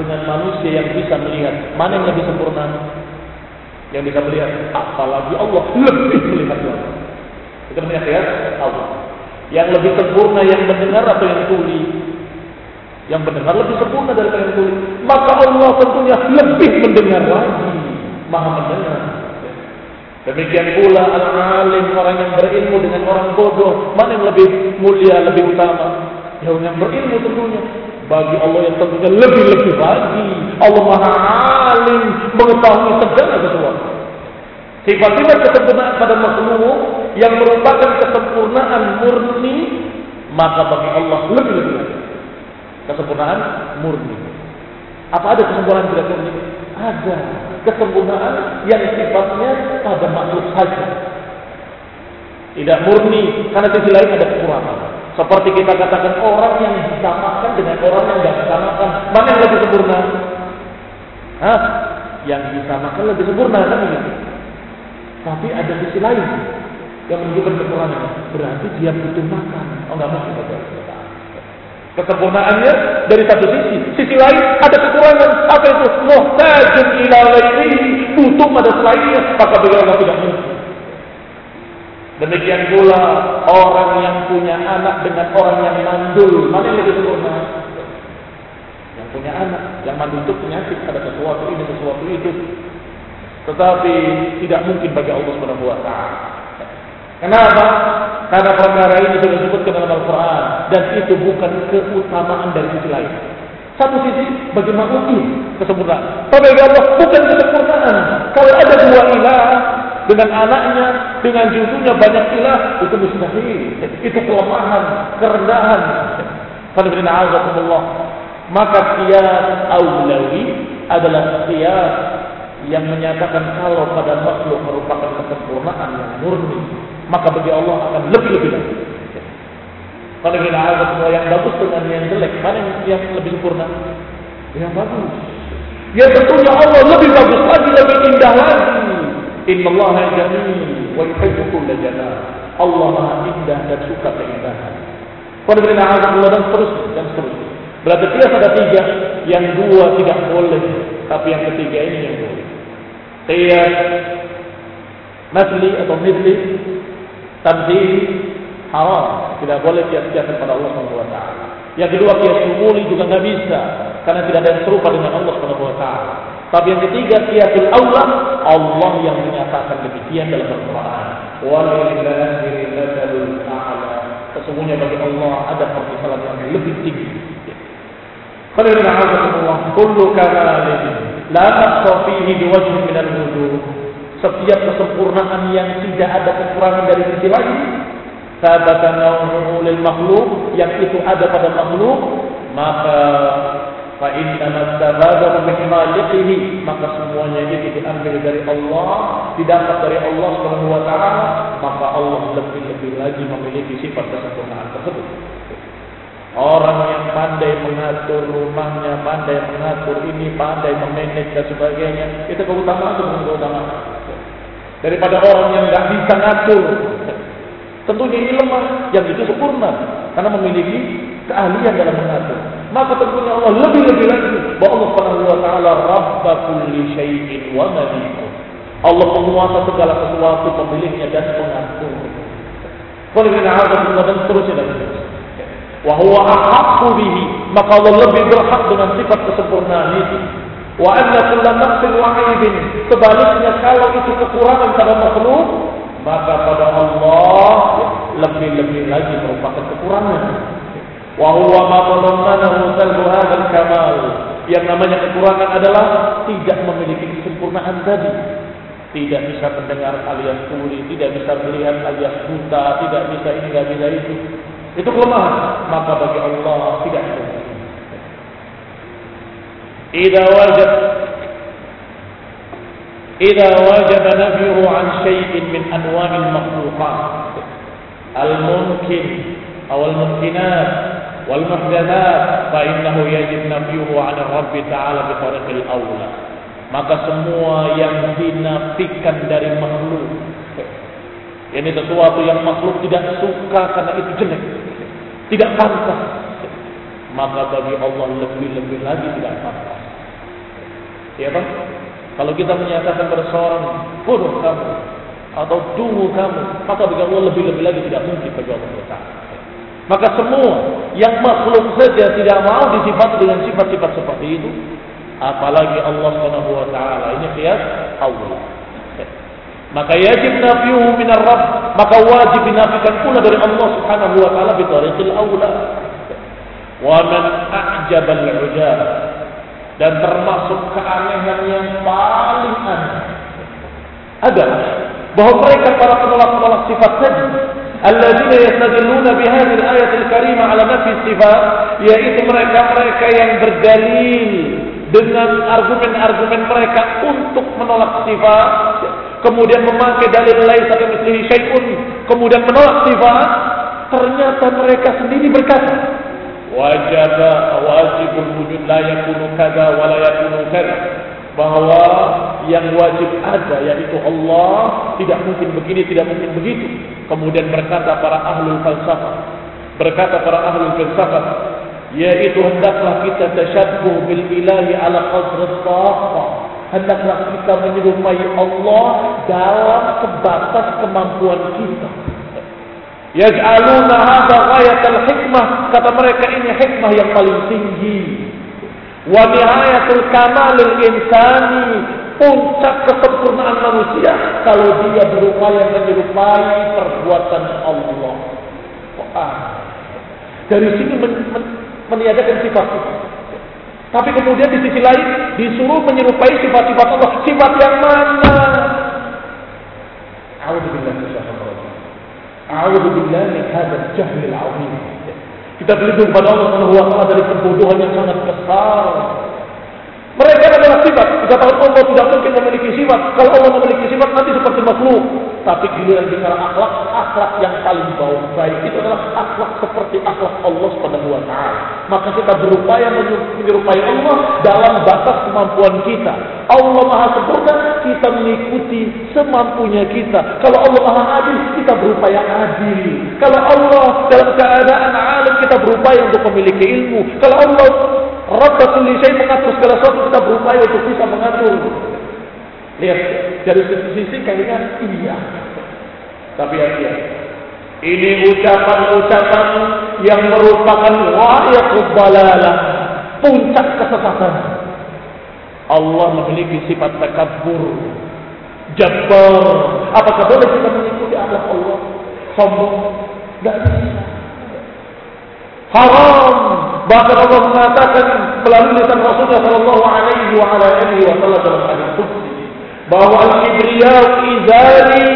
dengan manusia yang bisa melihat, mana yang lebih sempurna? Yang bisa melihat, apalagi Allah lebih melihat Allah. Kita melihat ya, Allah. Yang lebih sempurna yang mendengar atau yang tuli? Yang mendengar lebih sempurna daripada yang tuli. Maka Allah tentunya lebih mendengar lagi. Maha mendengar. Demikian pula al-alim orang yang berilmu dengan orang bodoh, mana yang lebih mulia, lebih utama? Ya yang berilmu tentunya. Bagi Allah yang tentunya lebih-lebih lagi. Allah Maha Alim mengetahui segala sesuatu. Sifat-sifat kesempurnaan pada makhluk yang merupakan kesempurnaan murni, maka bagi Allah lebih-lebih lagi. Kesempurnaan murni. Apa ada kesempurnaan tidak murni? Ada kesempurnaan yang sifatnya pada makhluk saja. Tidak murni, karena sisi lain ada kekurangan. Seperti kita katakan orang yang disamakan dengan orang yang tidak disamakan, mana yang lebih sempurna? Hah? Yang disamakan lebih sempurna kan begitu. Tapi ada sisi lain yang menunjukkan kekurangan. Berarti dia butuh makan. Oh nggak mungkin Kesempurnaannya dari satu sisi. Sisi lain ada kekurangan. Apa itu? Muhtajun ila ghairihi. Butuh pada selainnya. Maka bagi Allah tidak mungkin. Demikian pula orang yang punya anak dengan orang yang mandul. Mana yang lebih sempurna? Yang punya anak. Yang menuntut penyakit ada sesuatu ini, sesuatu itu. Tetapi tidak mungkin bagi Allah taala. Kenapa? Karena perkara ini sudah disebutkan dalam Al-Quran dan itu bukan keutamaan dari sisi lain. Satu sisi bagi makhluk ini kesempurnaan. Tapi bagi Allah bukan kesempurnaan. Kalau ada dua ilah dengan anaknya, dengan cucunya banyak ilah, itu mustahil. Itu kelemahan, kerendahan. Maka kias aulawi adalah kias yang menyatakan kalau pada makhluk merupakan kesempurnaan yang murni, maka bagi Allah akan lebih-lebih lagi. Kalau kita ada semua yang bagus dengan yang jelek, mana yang, lebih sempurna? Yang bagus. Ya tentunya Allah lebih bagus lagi, lebih indah lagi. Inna Allah jamil wa yuhibbu jamal. Allah Maha indah dan suka keindahan. Kalau kita ada dan seterusnya dan seterusnya. Berarti tidak ada tiga, yang dua tidak boleh, tapi yang ketiga ini yang boleh. Qiyas masli atau midli tamthil haram, tidak boleh kias-kias kepada Allah Subhanahu wa taala. Yang kedua kias umuli juga nggak bisa karena tidak ada yang serupa dengan Allah Subhanahu wa taala. Tapi yang ketiga kiasul Allah, Allah yang menyatakan demikian dalam Al-Qur'an. Sesungguhnya bagi Allah ada permisalan yang lebih tinggi. Kalau ini Allah, kullu kamalin la naqsa fihi biwajhin min al-wujuh. Setiap kesempurnaan yang tidak ada kekurangan dari sisi lain, sabata nauhu lil makhluk yang itu ada pada makhluk, maka fa inna mastabada min maka semuanya itu diambil dari Allah didapat dari Allah Subhanahu wa maka Allah lebih-lebih lagi memiliki sifat kesempurnaan tersebut Orang yang pandai mengatur rumahnya, pandai mengatur ini, pandai memanage dan sebagainya, itu keutamaan itu keutamaan. Daripada orang yang nggak bisa ngatur, tentunya ini lemah, yang itu sempurna, karena memiliki keahlian dalam mengatur. Maka tentunya Allah lebih-lebih lagi bahwa Allah Subhanahu wa taala Rabb kulli syai'in wa maliku. Allah penguasa segala sesuatu, pemiliknya dan pengatur. Kalau kita ada dan seterusnya dan seterusnya wa bihi maka Allah lebih berhak dengan sifat kesempurnaan itu wa anna kulla nafsin wa aibin sebaliknya kalau itu kekurangan pada makhluk maka pada Allah lebih-lebih lagi merupakan kekurangan wa huwa ma tadammanahu salbu hadzal kamal yang namanya kekurangan adalah tidak memiliki kesempurnaan tadi tidak bisa mendengar alias tuli, tidak bisa melihat alias buta, tidak bisa ini, tidak bisa itu. Itu kelemahan. Maka bagi Allah tidak ada. Wajib nafyuhu an syai'in min anwa'il makhluqat al-mumkin aw al-mumkinat wal muhdathat fa innahu yajib nafyuhu 'an Rabb ta'ala bi tariqil awla. Maka semua yang dinafikan dari makhluk ini sesuatu yang makhluk tidak suka karena itu jelek tidak pantas. Maka bagi Allah lebih-lebih lagi tidak pantas. Ya bang? Kalau kita menyatakan pada seorang bodoh kamu atau dungu kamu, maka bagi Allah lebih-lebih lagi tidak mungkin bagi Allah Taala. Maka semua yang makhluk saja tidak mau disifat dengan sifat-sifat seperti itu, apalagi Allah Subhanahu wa taala. Ini kias Allah. Maka yajib nafiuhu minar Rabb, maka wajib dinafikan pula dari Allah Subhanahu wa taala bi tariqil aula. Wa man a'jaba al-ujab dan termasuk keanehan yang paling aneh adalah bahwa mereka para penolak-penolak sifat tadi alladzina yastadilluna bihadhihi al-ayat al-karimah ala nafi sifat yaitu mereka-mereka yang berdalil dengan argumen-argumen mereka untuk menolak sifat kemudian memakai dalil lain satu mislihi syai'un, kemudian menolak sifat, ternyata mereka sendiri berkata, wajib wajibul wujud la yakunu kada wa la yakunu kada bahwa yang wajib ada yaitu Allah tidak mungkin begini tidak mungkin begitu. Kemudian berkata para ahli falsafah berkata para ahli falsafah yaitu hendaklah kita tasyabbuh bil ilahi ala qadri hendaklah kita menyerupai Allah dalam sebatas kemampuan kita. Yaj'aluna hadha ghayatal hikmah. Kata mereka ini hikmah yang paling tinggi. Wa nihayatul kamalil insani puncak kesempurnaan manusia kalau dia berupaya menyerupai perbuatan Allah. Wah. Dari sini men, men, meniadakan sifat-sifat. Tapi kemudian di sisi lain disuruh menyerupai sifat-sifat Allah. Sifat yang mana? A'udzubillah A'udzubillah min hadzal jahlil 'azim. Kita berlindung pada Allah Subhanahu wa taala dari kebodohan yang sangat besar. Mereka adalah sifat. Dikatakan Allah tidak mungkin memiliki sifat. Kalau Allah memiliki sifat nanti seperti makhluk. Tapi giliran bicara akhlak, akhlak yang paling bawah baik itu adalah akhlak seperti akhlak Allah Subhanahu wa taala. Maka kita berupaya menyerupai Allah dalam batas kemampuan kita. Allah Maha sempurna, kita mengikuti semampunya kita. Kalau Allah Maha adil, kita berupaya adil. Kalau Allah dalam keadaan alim, kita berupaya untuk memiliki ilmu. Kalau Allah Rabbul kulli mengatur segala sesuatu kita berupaya untuk bisa mengatur. Lihat dari sisi sisi kayaknya iya. Tapi iya. Ini ucapan-ucapan yang merupakan wa'yaqub balalah, puncak kesesatan. Allah memiliki sifat takabur, jabbar. Apakah boleh kita mengikuti akhlak Allah? Sombong? Tidak bisa. Haram Bahkan Allah mengatakan melalui lisan Rasulullah Shallallahu Alaihi Wasallam dalam hadis qudsi bahwa al-kibriya izari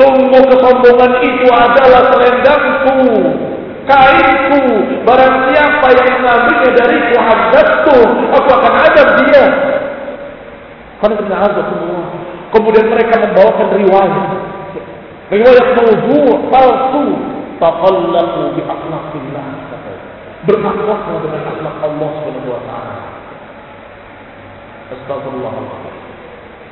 sungguh kesombongan itu adalah selendangku kainku barang siapa yang mengambilnya dariku haddatku aku akan adab dia. Kemudian mereka membawakan riwayat. Riwayat maudhu palsu. Taqallahu bi akhlaqillah. Berakhlaklah dengan akhlak Allah Subhanahu wa taala. Astagfirullah.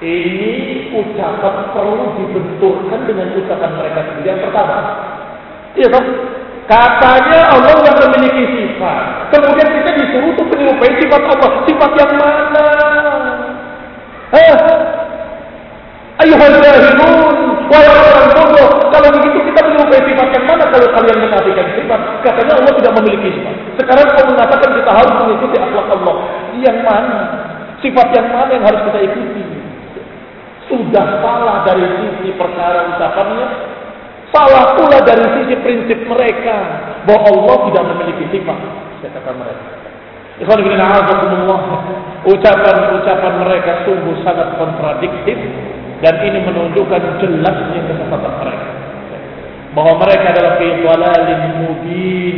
Ini ucapan perlu dibenturkan dengan ucapan mereka sendiri yang pertama. Iya toh? Katanya Allah yang memiliki sifat. Kemudian kita disuruh untuk menyerupai sifat Allah. Sifat yang mana? Hah? Ayuhal jahilun. Bodoh. Kalau begitu kita menyerupai sifat yang mana kalau kalian menafikan sifat? Katanya Allah tidak memiliki sifat. Sekarang kau mengatakan kita harus mengikuti akhlak Allah. Yang mana? Sifat yang mana yang harus kita ikuti? Sudah salah dari sisi perkara ucapannya. Salah pula dari sisi prinsip mereka. Bahwa Allah tidak memiliki sifat. Kata mereka. Ucapan-ucapan mereka sungguh sangat kontradiktif. Dan ini menunjukkan jelasnya kesesatan mereka bahwa mereka adalah fi mubin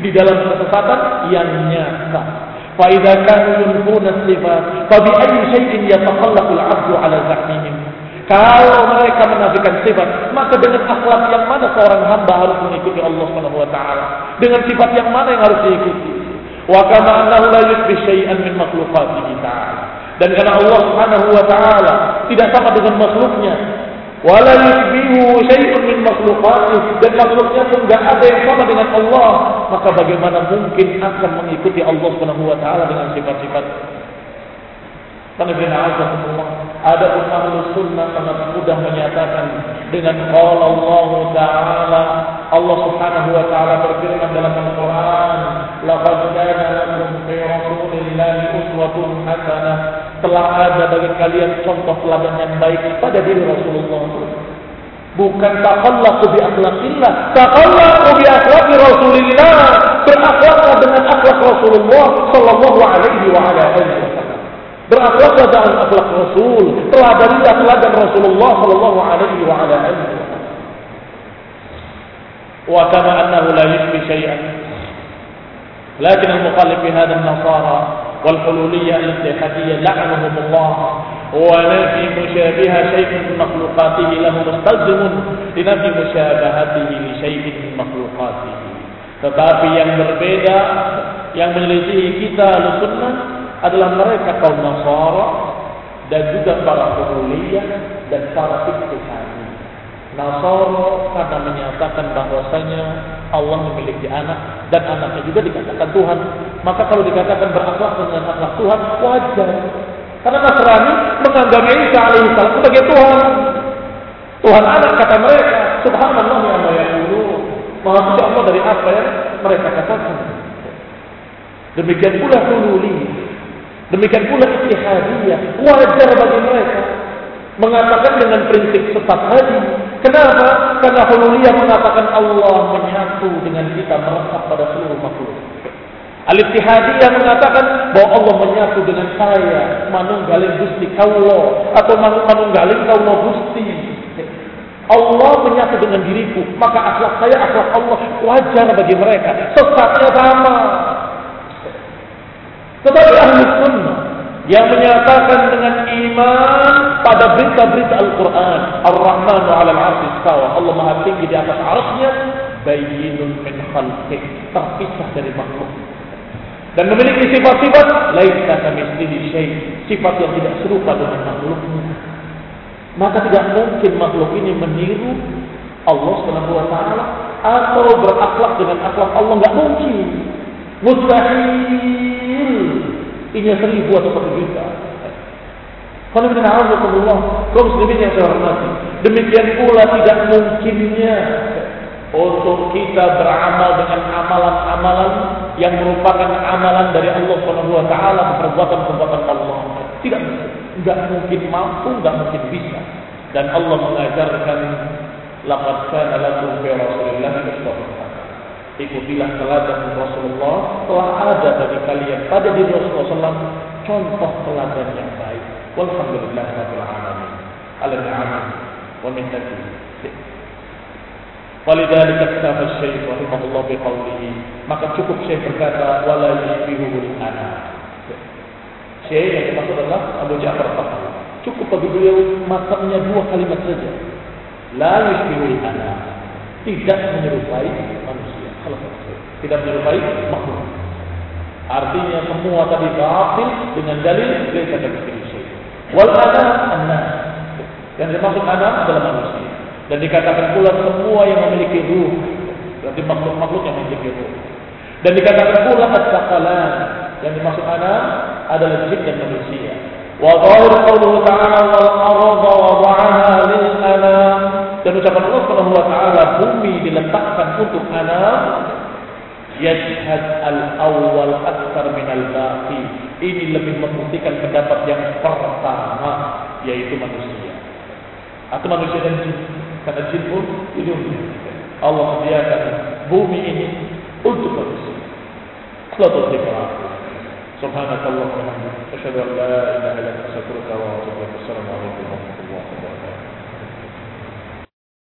di dalam kesesatan yang nyata. Yunfuna sifat, fa bi ayyi shay'in yataqallaqu al-'abdu 'ala zahmihim? Kalau mereka menafikan sifat, maka dengan akhlak yang mana seorang hamba harus mengikuti Allah Subhanahu wa taala? Dengan sifat yang mana yang harus diikuti? Wa kama annahu la yushbih syai'an min makhluqatihi ta'ala. Dan karena Allah Subhanahu wa taala tidak sama dengan makhluknya, wala yushbihu syai'un min makhluqatih dan makhluknya pun enggak ada yang sama dengan Allah. Maka bagaimana mungkin akan mengikuti Allah Subhanahu wa taala dengan sifat-sifat? Ada pun ahlu sunnah sangat mudah menyatakan dengan qala Allah Ta'ala Allah Subhanahu wa taala berfirman dalam Al-Qur'an laqad kana lakum fi rasulillahi uswatun hasanah telah ada bagi kalian contoh teladan yang baik pada diri Rasulullah bukan takallaqu bi akhlaqillah takallaqu bi akhlaqi Rasulillah berakhlaklah dengan akhlak Rasulullah sallallahu alaihi wa ala alihi wasallam berakhlaklah dengan akhlak Rasul teladanilah teladan Rasulullah sallallahu alaihi wa ala alihi wasallam annahu la yushbi syai'an lakin al-mukhallif fi hadha an-nasara والحلولية الاتحادية لعنهم الله ونفي مشابهة شيء من مخلوقاته له مستلزم لنفي مشابهته لشيء من مخلوقاته tetapi yang berbeda yang menyelisihi kita sunnah adalah mereka kaum Nasara dan juga para Hululiyah dan para Ittihadi. Nasara karena menyatakan bahwasanya Allah memiliki anak dan anaknya juga dikatakan Tuhan. Maka kalau dikatakan berakhlak dengan akhlak Tuhan wajar. Karena Nasrani menganggap Isa alaihissalam sebagai Tuhan. Tuhan anak kata mereka. Subhanallah ya Allah ya Maha suci Allah dari apa yang mereka katakan. Demikian pula hululi. Demikian pula ittihadiyah. Wajar bagi mereka mengatakan dengan prinsip sesat tadi. Kenapa? Karena hululiyah mengatakan Allah menyatu dengan kita meresap pada seluruh makhluk. Al-Ittihadiyah mengatakan bahwa Allah menyatu dengan saya, manunggaling Gusti Kaulo atau manunggaling Kaulo Gusti. Allah menyatu dengan diriku, maka akhlak saya akhlak Allah wajar bagi mereka. Sesatnya sama. Tetapi ahli sunnah yang menyatakan dengan iman pada berita-berita Al-Quran Ar-Rahman ala al-arsi istawa Allah maha tinggi di atas arasnya bayinun min khalqih terpisah dari makhluk dan memiliki sifat-sifat laisa kamitslihi syai sifat yang tidak serupa dengan makhluknya maka tidak mungkin makhluk ini meniru Allah Subhanahu wa taala atau berakhlak dengan akhlak Allah enggak mungkin mustahil ini seribu atau satu juta. Kalau kita Allah, kaum muslimin yang saya hormati. Demikian pula tidak mungkinnya untuk kita beramal dengan amalan-amalan yang merupakan amalan dari Allah Subhanahu wa taala, perbuatan-perbuatan Allah. Tidak enggak mungkin mampu, enggak mungkin bisa. Dan Allah mengajarkan laqad kana lakum fi Rasulillah Ikutilah teladan Rasulullah telah ada bagi kalian pada diri Rasulullah SAW contoh teladan yang baik. Walhamdulillah rabbil alamin. Ala ni'amah wa. Walidhalika katafa Syekh rahimahullah biqaulihi maka cukup Syekh berkata wala yushbihu ana. Syekh yang dimaksud adalah Abu Ja'far Tahawi. Cukup bagi beliau matanya dua kalimat saja. La yushbihu ana. Tidak menyerupai manusia. Tidak menyerupai makhluk. Artinya semua tadi batil dengan dalil dari kata syai. Wal adam anas. Yang dimaksud adam adalah manusia. Dan dikatakan pula semua yang memiliki ruh. Berarti makhluk-makhluk yang memiliki ruh. Dan dikatakan pula as-saqalan. Yang dimaksud adam adalah jin dan manusia. Wa dhahir qawluhu ta'ala wal arda wada'aha lil anam. Dan ucapan Allah Subhanahu wa taala bumi diletakkan untuk anak yashhad al-awwal akthar min al-baqi. Ini lebih membuktikan pendapat yang pertama yaitu manusia. Atau manusia dan jin. Karena jin pun ini Allah sediakan bumi ini untuk manusia. Selalu terima Subhanakallah wa bihamdika asyhadu an la ilaha illa anta astaghfiruka wa atubu ilaik. Assalamualaikum warahmatullahi wabarakatuh.